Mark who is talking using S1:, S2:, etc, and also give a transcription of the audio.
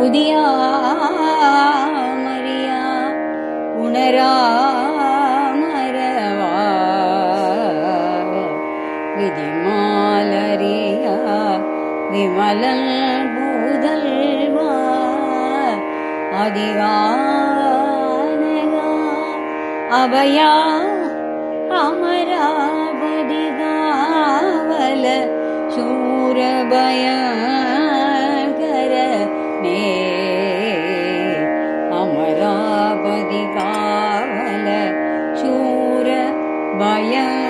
S1: उदार पुनरामरवा विधिमालरिया विमल बुधर्वादिनया अवया अमरा बदिदावल सूरबय सूर बाया